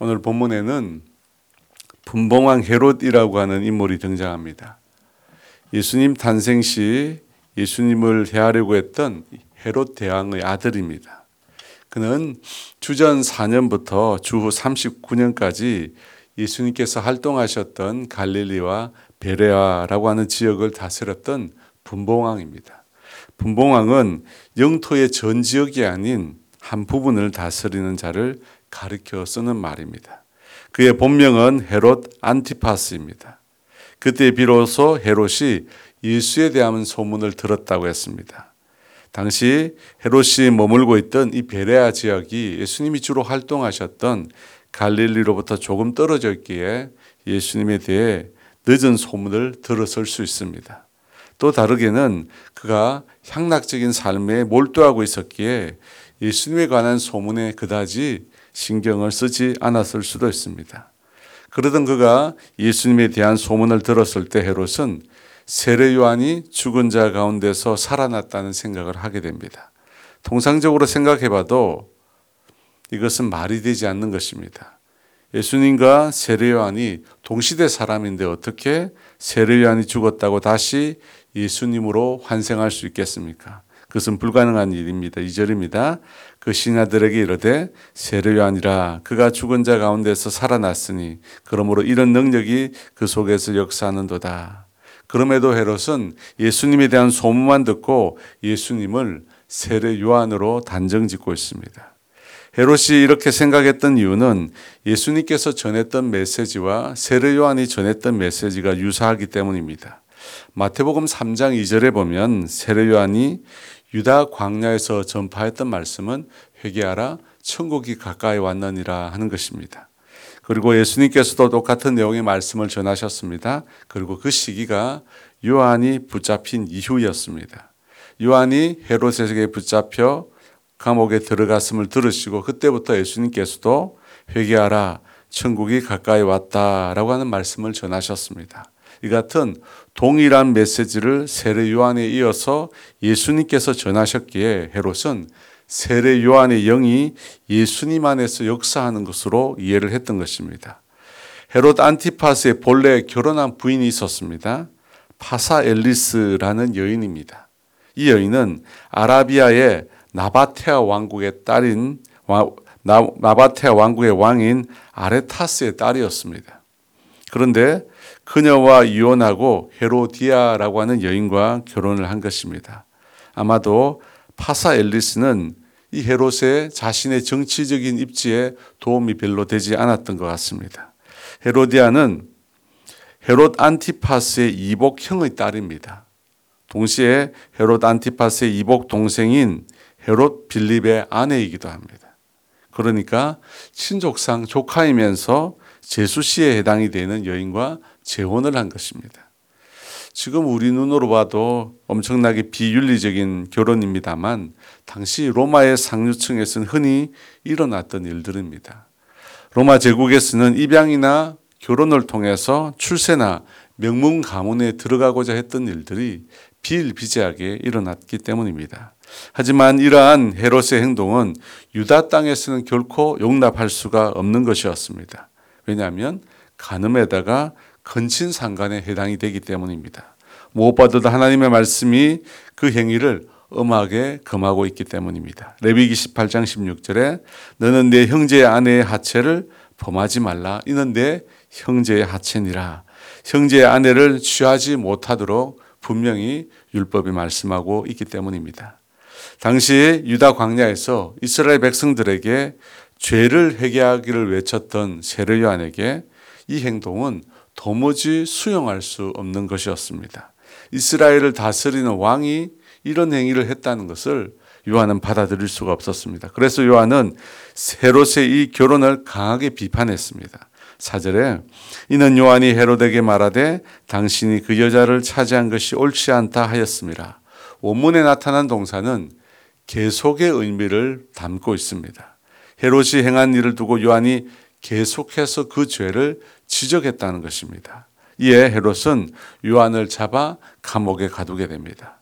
오늘 본문에는 분봉왕 헤롯이라고 하는 인물이 등장합니다. 예수님 탄생 시 예수님을 대하려고 했던 헤롯 대왕의 아들입니다. 그는 주전 4년부터 주후 39년까지 예수님께서 활동하셨던 갈릴리와 베레아라고 하는 지역을 다스렸던 분봉왕입니다. 분봉왕은 영토의 전 지역이 아닌 한 부분을 다스리는 자를 가르켜 쓰는 말입니다. 그의 본명은 헤롯 안티파스입니다. 그때 비로소 헤롯이 예수에 대한 소문을 들었다고 했습니다. 당시 헤롯이 머물고 있던 이 베레아 지역이 예수님이 주로 활동하셨던 갈릴리로부터 조금 떨어져 있기에 예수님에 대해 늦은 소문을 들었을 수 있습니다. 또 다르게는 그가 향락적인 삶에 몰두하고 있었기에 예수님에 관한 소문에 그다지 신경을 쓰지 않았을 수도 있습니다. 그러던 그가 예수님에 대한 소문을 들었을 때 헤롯은 세례 요한이 죽은 자 가운데서 살아났다는 생각을 하게 됩니다. 통상적으로 생각해 봐도 이것은 말이 되지 않는 것입니다. 예수님과 세례 요한이 동시대 사람인데 어떻게 세례 요한이 죽었다고 다시 예수님으로 환생할 수 있겠습니까? 그것은 불가능한 일입니다. 2절입니다. 그 신하들에게 이르되 세례 요한이라 그가 죽은 자 가운데서 살아났으니 그러므로 이런 능력이 그 속에서 역사하는도다. 그럼에도 헤롯은 예수님에 대한 소문만 듣고 예수님을 세례 요한으로 단정 짓고 있습니다. 헤롯이 이렇게 생각했던 이유는 예수님께서 전했던 메시지와 세례 요한이 전했던 메시지가 유사하기 때문입니다. 마태복음 3장 2절에 보면 세례 요한이 유다 광야에서 전파했던 말씀은 회개하라 천국이 가까이 왔느니라 하는 것입니다. 그리고 예수님께서도 똑같은 내용의 말씀을 전하셨습니다. 그리고 그 시기가 요한이 붙잡힌 이후였습니다. 요한이 헤롯에게 붙잡혀 감옥에 들어갔음을 들으시고 그때부터 예수님께서도 회개하라 천국이 가까이 왔다라고 하는 말씀을 전하셨습니다. 이 같은 동일한 메시지를 세례 요한에 이어서 예수님께서 전하셨기에 헤롯은 세례 요한의 영이 예수님 안에서 역사하는 것으로 이해를 했던 것입니다. 헤롯 안티파스의 본래 결혼한 부인이 있었습니다. 파사 엘리스라는 여인입니다. 이 여인은 아라비아의 나바테아 왕국의 딸인 나바테아 왕국의 왕인 아레타스의 딸이었습니다. 그런데 그녀와 이혼하고 헤로디아라고 하는 여인과 결혼을 한 것입니다. 아마도 파사 엘리스는 이 헤롯의 자신의 정치적인 입지에 도움이 별로 되지 않았던 것 같습니다. 헤로디아는 헤롯 안티파스의 이복 형의 딸입니다. 동시에 헤롯 안티파스의 이복 동생인 헤롯 빌립의 아내이기도 합니다. 그러니까 친족상 조카이면서 제수 씨에 해당이 되는 여인과 재혼을 한 것입니다. 지금 우리 눈으로 봐도 엄청나게 비윤리적인 결혼입니다만 당시 로마의 상류층에서는 흔히 일어났던 일들입니다. 로마 제국에서는 입양이나 결혼을 통해서 출세나 명문 가문에 들어가고자 했던 일들이 비일비재하게 일어났기 때문입니다. 하지만 이러한 헤롯의 행동은 유다 땅에서는 결코 용납할 수가 없는 것이었습니다. 왜냐하면 간음에다가 근친상간에 해당이 되기 때문입니다. 무엇보다도 하나님의 말씀이 그 행위를 엄하게 금하고 있기 때문입니다. 레위기 18장 16절에 너는 내 형제의 아내의 하체를 범하지 말라. 이는 내 형제의 하체니라. 형제의 아내를 취하지 못하도록 분명히 율법이 말씀하고 있기 때문입니다. 당시 유다 광야에서 이스라엘 백성들에게 죄를 회개하기를 외쳤던 세례 요한에게 이 행동은 도무지 수용할 수 없는 것이었습니다. 이스라엘을 다스리는 왕이 이런 행위를 했다는 것을 요한은 받아들일 수가 없었습니다. 그래서 요한은 헤롯의 이 결혼을 강하게 비판했습니다. 사절에 이는 요한이 헤롯에게 말하되 당신이 그 여자를 차지한 것이 옳지 않다 하였습니다. 원문에 나타난 동사는 계속의 의미를 담고 있습니다. 헤롯이 행한 일을 두고 요한이 계속해서 그 죄를 지적했다는 것입니다. 이에 헤롯은 요한을 잡아 감옥에 가두게 됩니다.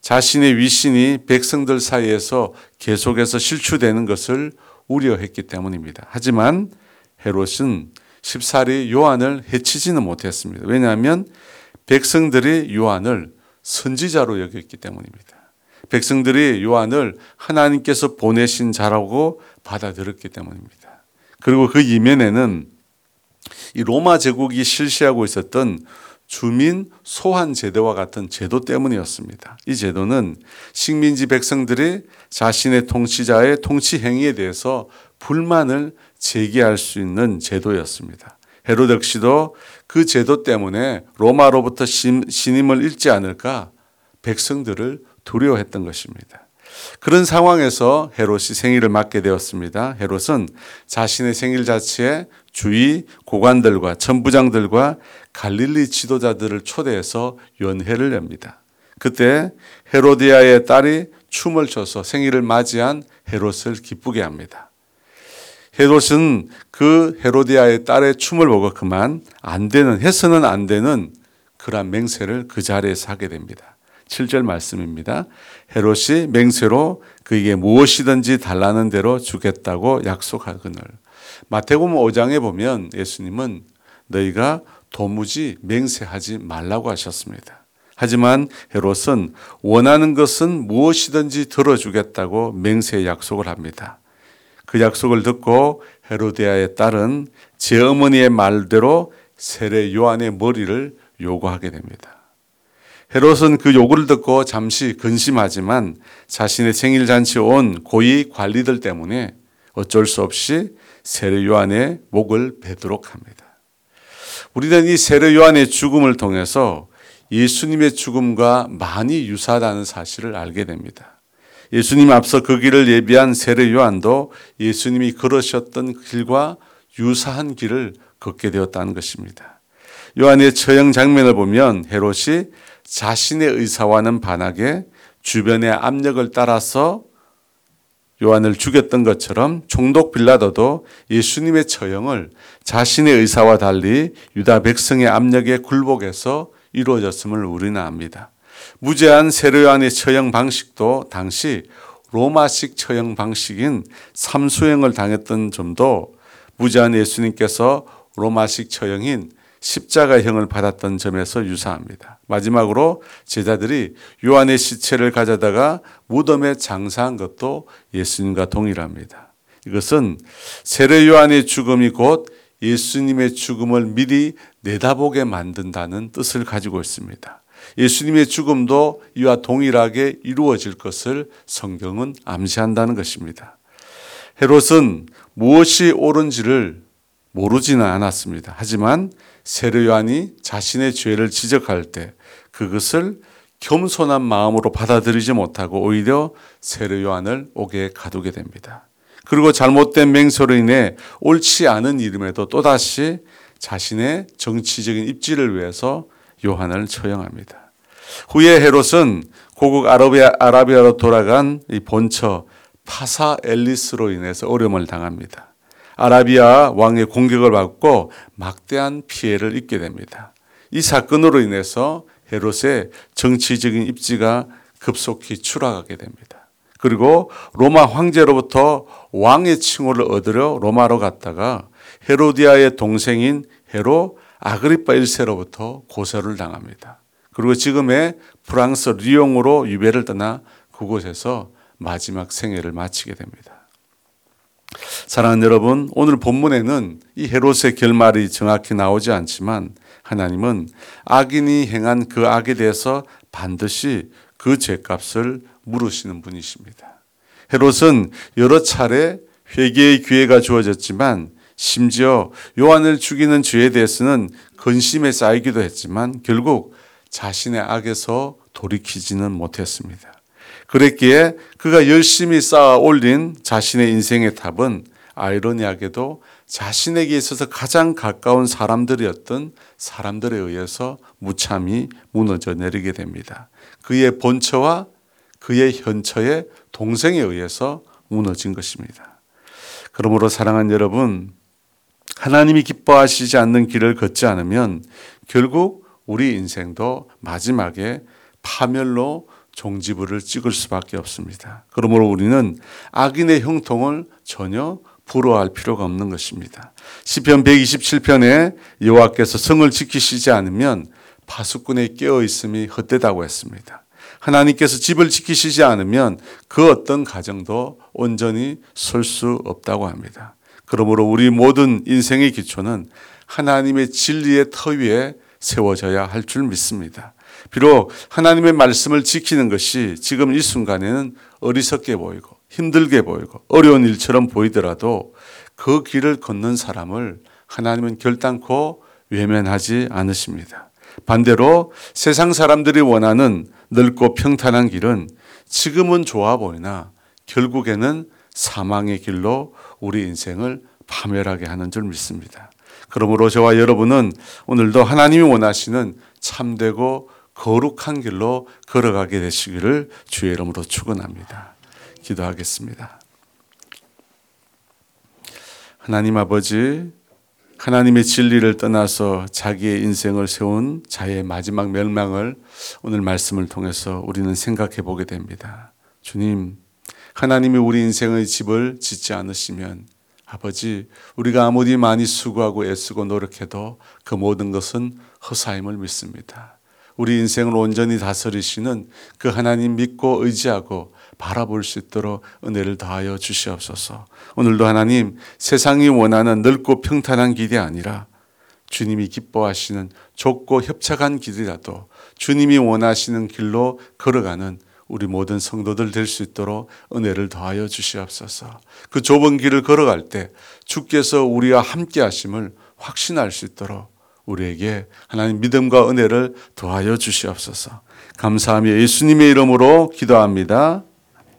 자신의 위신이 백성들 사이에서 계속해서 실추되는 것을 우려했기 때문입니다. 하지만 헤롯은 십살이 요한을 해치지는 못했습니다. 왜냐하면 백성들이 요한을 선지자로 여겼기 때문입니다. 백성들이 요한을 하나님께서 보내신 자라고 받아들였기 때문입니다. 그리고 그 이면에는 이 로마 제국이 실시하고 있었던 주민 소환 제도와 같은 제도 때문이었습니다. 이 제도는 식민지 백성들이 자신의 통치자의 통치 행위에 대해서 불만을 제기할 수 있는 제도였습니다. 헤로드 역시도 그 제도 때문에 로마로부터 신 임을 잃지 않을까 백성들을 두려워했던 것입니다. 그런 상황에서 헤롯이 생일을 맞게 되었습니다. 헤롯은 자신의 생일 자체에 주위 고관들과 천부장들과 갈릴리 지도자들을 초대해서 연회를 엽니다. 그때 헤로디아의 딸이 춤을 춰서 생일을 맞이한 헤롯을 기쁘게 합니다. 헤롯은 그 헤로디아의 딸의 춤을 보고 그만 안 되는 해서는 안 되는 그러한 맹세를 그 자리에서 하게 됩니다. 7절 말씀입니다. 헤롯이 맹세로 그에게 무엇이든지 달라는 대로 주겠다고 약속하거늘. 마태복음 5장에 보면 예수님은 너희가 도무지 맹세하지 말라고 하셨습니다. 하지만 헤롯은 원하는 것은 무엇이든지 들어주겠다고 맹세 약속을 합니다. 그 약속을 듣고 헤로디아의 딸은 제 어머니의 말대로 세례 요한의 머리를 요구하게 됩니다. 헤롯은 그 요구를 듣고 잠시 근심하지만 자신의 생일 잔치에 온 고위 관리들 때문에 어쩔 수 없이 세례 요한의 목을 베도록 합니다. 우리는 이 세례 요한의 죽음을 통해서 예수님의 죽음과 많이 유사하다는 사실을 알게 됩니다. 예수님 앞서 그 길을 예비한 세례 요한도 예수님이 걸으셨던 길과 유사한 길을 걷게 되었다는 것입니다. 요한의 처형 장면을 보면 헤롯이 자신의 의사와는 반하게 주변의 압력을 따라서 요한을 죽였던 것처럼 총독 빌라도도 예수님의 처형을 자신의 의사와 달리 유다 백성의 압력에 굴복해서 이루어졌음을 우리는 압니다. 무제한 세례요한의 처형 방식도 당시 로마식 처형 방식인 삼수형을 당했던 점도 무제한 예수님께서 로마식 처형인 십자가형을 받았던 점에서 유사합니다. 마지막으로 제자들이 요한의 시체를 가져다가 무덤에 장사한 것도 예수님과 동일합니다. 이것은 세례 요한의 죽음이 곧 예수님의 죽음을 미리 내다보게 만든다는 뜻을 가지고 있습니다. 예수님의 죽음도 이와 동일하게 이루어질 것을 성경은 암시한다는 것입니다. 헤롯은 무엇이 옳은지를 모르지는 않았습니다. 하지만 세례 요한이 자신의 죄를 지적할 때 그것을 겸손한 마음으로 받아들이지 못하고 오히려 세례 요한을 옥에 가두게 됩니다. 그리고 잘못된 맹세로 인해 옳지 않은 이름에도 또다시 자신의 정치적인 입지를 위해서 요한을 처형합니다. 후에 헤롯은 고국 아라비아, 아라비아로 돌아간 이 본처 파사 엘리스로 인해서 어려움을 당합니다. 아라비아 왕의 공격을 받고 막대한 피해를 입게 됩니다. 이 사건으로 인해서 헤롯의 정치적인 입지가 급속히 추락하게 됩니다. 그리고 로마 황제로부터 왕의 칭호를 얻으려 로마로 갔다가 헤로디아의 동생인 헤로 아그리파 1세로부터 고소를 당합니다. 그리고 지금의 프랑스 리옹으로 유배를 떠나 그곳에서 마지막 생애를 마치게 됩니다. 사랑하는 여러분, 오늘 본문에는 이 헤롯의 결말이 정확히 나오지 않지만 하나님은 악인이 행한 그 악에 대해서 반드시 그 죄값을 물으시는 분이십니다. 헤롯은 여러 차례 회개의 기회가 주어졌지만 심지어 요한을 죽이는 죄에 대해서는 근심에 쌓이기도 했지만 결국 자신의 악에서 돌이키지는 못했습니다. 그랬기에 그가 열심히 쌓아 올린 자신의 인생의 탑은 아이러니하게도 자신에게 있어서 가장 가까운 사람들이었던 사람들에 의해서 무참히 무너져 내리게 됩니다. 그의 본처와 그의 현처의 동생에 의해서 무너진 것입니다. 그러므로 사랑하는 여러분, 하나님이 기뻐하시지 않는 길을 걷지 않으면 결국 우리 인생도 마지막에 파멸로 종지부를 찍을 수밖에 없습니다. 그러므로 우리는 악인의 형통을 전혀 부러워할 필요가 없는 것입니다. 시편 127편에 여호와께서 성을 지키시지 않으면 파수꾼의 깨어 있음이 헛되다고 했습니다. 하나님께서 집을 지키시지 않으면 그 어떤 가정도 온전히 설 수 없다고 합니다. 그러므로 우리 모든 인생의 기초는 하나님의 진리의 터 위에 세워져야 할 줄 믿습니다. 비록 하나님의 말씀을 지키는 것이 지금 이 순간에는 어리석게 보이고 힘들게 보이고 어려운 일처럼 보이더라도 그 길을 걷는 사람을 하나님은 결단코 외면하지 않으십니다. 반대로 세상 사람들이 원하는 넓고 평탄한 길은 지금은 좋아 보이나 결국에는 사망의 길로 우리 인생을 파멸하게 하는 줄 믿습니다. 그러므로 저와 여러분은 오늘도 하나님이 원하시는 참되고 거룩한 길로 걸어가게 되시기를 주의 이름으로 축원합니다. 기도하겠습니다. 하나님 아버지 하나님의 진리를 떠나서 자기의 인생을 세운 자의 마지막 멸망을 오늘 말씀을 통해서 우리는 생각해 보게 됩니다. 주님, 하나님이 우리 인생의 집을 짓지 않으시면 아버지, 우리가 아무리 많이 수고하고 애쓰고 노력해도 그 모든 것은 허사임을 믿습니다. 우리 인생을 온전히 다스리시는 그 하나님 믿고 의지하고 바라볼 수 있도록 은혜를 더하여 주시옵소서. 오늘도 하나님 세상이 원하는 넓고 평탄한 길이 아니라 주님이 기뻐하시는 좁고 협착한 길이라도 주님이 원하시는 길로 걸어가는 우리 모든 성도들 될 수 있도록 은혜를 더하여 주시옵소서. 그 좁은 길을 걸어갈 때 주께서 우리와 함께 하심을 확신할 수 있도록 우리에게 하나님 믿음과 은혜를 더하여 주시옵소서. 감사하며 예수님의 이름으로 기도합니다.